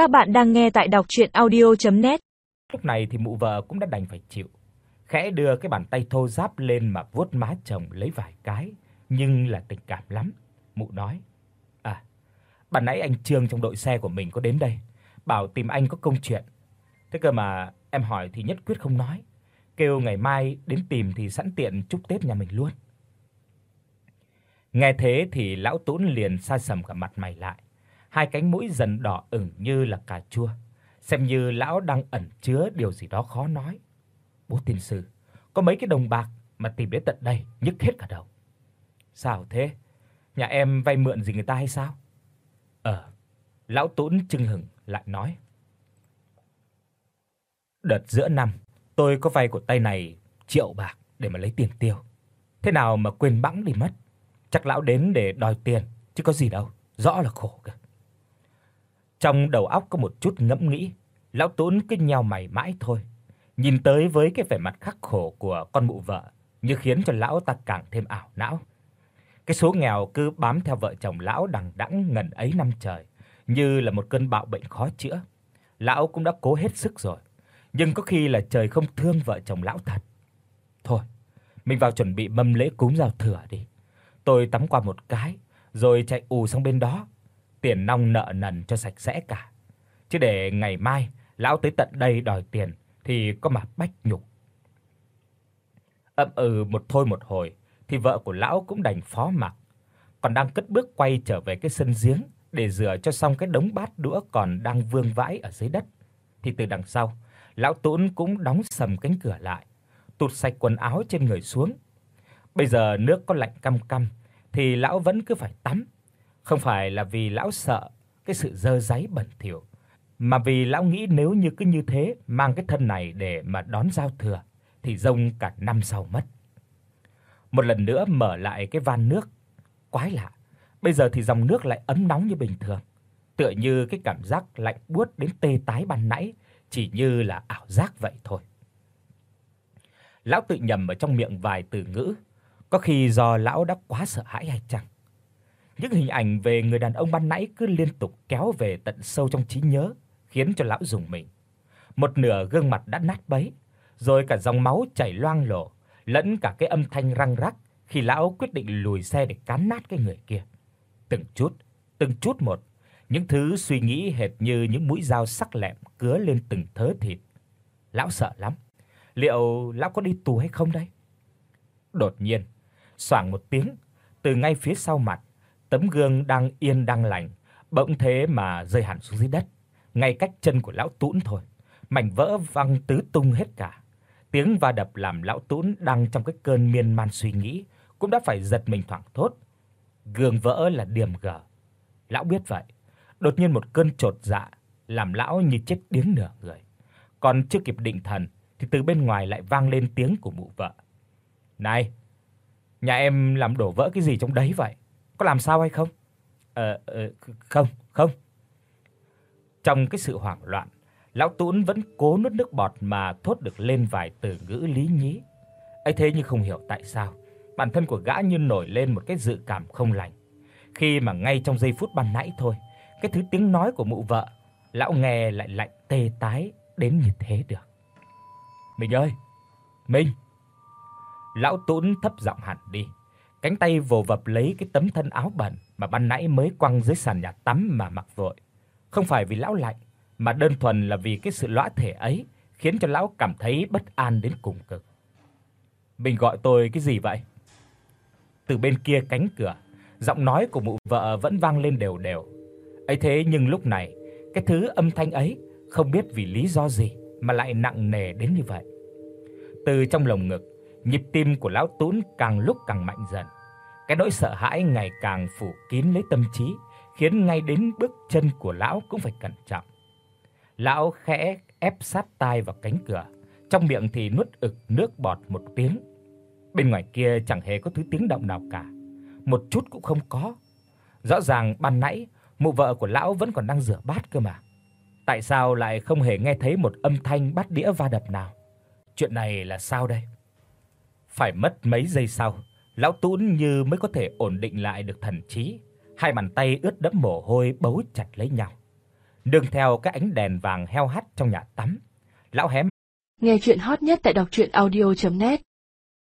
Các bạn đang nghe tại đọc audio net Lúc này thì mụ vợ cũng đã đành phải chịu. Khẽ đưa cái bàn tay thô ráp lên mà vuốt má chồng lấy vài cái, nhưng là tình cảm lắm. Mụ nói: "À, ban nãy anh Trương trong đội xe của mình có đến đây, bảo tìm anh có công chuyện. Thế cơ mà em hỏi thì nhất quyết không nói, kêu ngày mai đến tìm thì sẵn tiện chúc Tết nhà mình luôn." Nghe thế thì lão tốn liền sa sầm cả mặt mày lại, hai cánh mũi dần đỏ ửng như là cà chua, xem như lão đang ẩn chứa điều gì đó khó nói. Bố tiên sư, có mấy cái đồng bạc mà tìm đến tận đây, nhức hết cả đầu. Sao thế? Nhà em vay mượn gì người ta hay sao? Ờ, lão Tún chưng hửng lại nói. Đợt giữa năm, tôi có vay của tay này triệu bạc để mà lấy tiền tiêu. Thế nào mà quên bẵng đi mất. Chắc lão đến để đòi tiền chứ có gì đâu, rõ là khổ cơ. Trong đầu óc có một chút ngẫm nghĩ, lão tốn cứ nheo mày mãi thôi. Nhìn tới với cái vẻ mặt khắc khổ của con mụ vợ, như khiến cho lão ta càng thêm ảo não. Cái số nghèo cứ bám theo vợ chồng lão đằng đẵng ngần ấy năm trời, như là một cơn bạo bệnh khó chữa. Lão cũng đã cố hết sức rồi, nhưng có khi là trời không thương vợ chồng lão thật. Thôi, mình vào chuẩn bị mâm lễ cúng giao thừa đi. Tôi tắm qua một cái, rồi chạy ù sang bên đó, tiền nong nợ nần cho sạch sẽ cả. Chứ để ngày mai lão tới tận đây đòi tiền thì có mà bách nhục. Ậm ừ một thôi một hồi thì vợ của lão cũng đành phó mặc, còn đang cất bước quay trở về cái sân giếng để rửa cho xong cái đống bát đũa còn đang vương vãi ở dưới đất. Thì từ đằng sau, lão Tún cũng đóng sầm cánh cửa lại, tụt sạch quần áo trên người xuống. Bây giờ nước có lạnh căm căm thì lão vẫn cứ phải tắm, không phải là vì lão sợ cái sự dơ dáy bẩn thỉu, mà vì lão nghĩ nếu như cứ như thế mang cái thân này để mà đón giao thừa thì rông cả năm sau mất. Một lần nữa mở lại cái van nước, quái lạ, bây giờ thì dòng nước lại ấm nóng như bình thường, tựa như cái cảm giác lạnh buốt đến tê tái ban nãy chỉ như là ảo giác vậy thôi. Lão tự nhầm ở trong miệng vài từ ngữ, có khi do lão đã quá sợ hãi hay chăng? Những hình ảnh về người đàn ông ban nãy cứ liên tục kéo về tận sâu trong trí nhớ, khiến cho lão rùng mình. Một nửa gương mặt đã nát bấy, rồi cả dòng máu chảy loang lổ, lẫn cả cái âm thanh răng rắc khi lão quyết định lùi xe để cán nát cái người kia. Từng chút, từng chút một, những thứ suy nghĩ hệt như những mũi dao sắc lẹm cứa lên từng thớ thịt. Lão sợ lắm. Liệu lão có đi tù hay không đây? Đột nhiên, xoảng một tiếng, từ ngay phía sau mặt, tấm gương đang yên đang lành, bỗng thế mà rơi hẳn xuống dưới đất, ngay cách chân của lão Tún thôi. Mảnh vỡ văng tứ tung hết cả. Tiếng va đập làm lão Tún đang trong cái cơn miên man suy nghĩ, cũng đã phải giật mình thoảng thốt. Gương vỡ là điểm gở. Lão biết vậy, đột nhiên một cơn chột dạ làm lão như chết điếng nửa người. Còn chưa kịp định thần thì từ bên ngoài lại vang lên tiếng của mụ vợ. "Này, nhà em làm đổ vỡ cái gì trong đấy vậy? Có làm sao hay không?" "Ờ ờ không, không." Trong cái sự hoảng loạn, lão Tún vẫn cố nuốt nước bọt mà thốt được lên vài từ ngữ lý nhí. Ấy thế nhưng không hiểu tại sao, bản thân của gã như nổi lên một cái dự cảm không lành. Khi mà ngay trong giây phút ban nãy thôi, cái thứ tiếng nói của mụ vợ, lão nghe lại lạnh tê tái đến như thế được. Mình ơi, Minh." Lão Tún thấp giọng hẳn đi, cánh tay vồ vập lấy cái tấm thân áo bẩn mà ban nãy mới quăng dưới sàn nhà tắm mà mặc vội. Không phải vì lão lạnh, mà đơn thuần là vì cái sự lõa thể ấy khiến cho lão cảm thấy bất an đến cùng cực. Mình gọi tôi cái gì vậy? Từ bên kia cánh cửa, giọng nói của mụ vợ vẫn vang lên đều đều. Ấy thế nhưng lúc này, cái thứ âm thanh ấy không biết vì lý do gì mà lại nặng nề đến như vậy. Từ trong lồng ngực, nhịp tim của lão Tún càng lúc càng mạnh dần. Cái nỗi sợ hãi ngày càng phủ kín lấy tâm trí, khiến ngay đến bước chân của lão cũng phải cẩn trọng. Lão khẽ ép sát tai vào cánh cửa, trong miệng thì nuốt ực nước bọt một tiếng. Bên ngoài kia chẳng hề có thứ tiếng động nào cả, một chút cũng không có. Rõ ràng ban nãy mụ vợ của lão vẫn còn đang rửa bát cơ mà. Tại sao lại không hề nghe thấy một âm thanh bát đĩa va đập nào? Chuyện này là sao đây? Phải mất mấy giây sau, lão Tún như mới có thể ổn định lại được thần trí, hai bàn tay ướt đẫm mồ hôi bấu chặt lấy nhau. Đường theo cái ánh đèn vàng heo hắt trong nhà tắm, lão hé Nghe chuyện hot nhất tại đọc audio net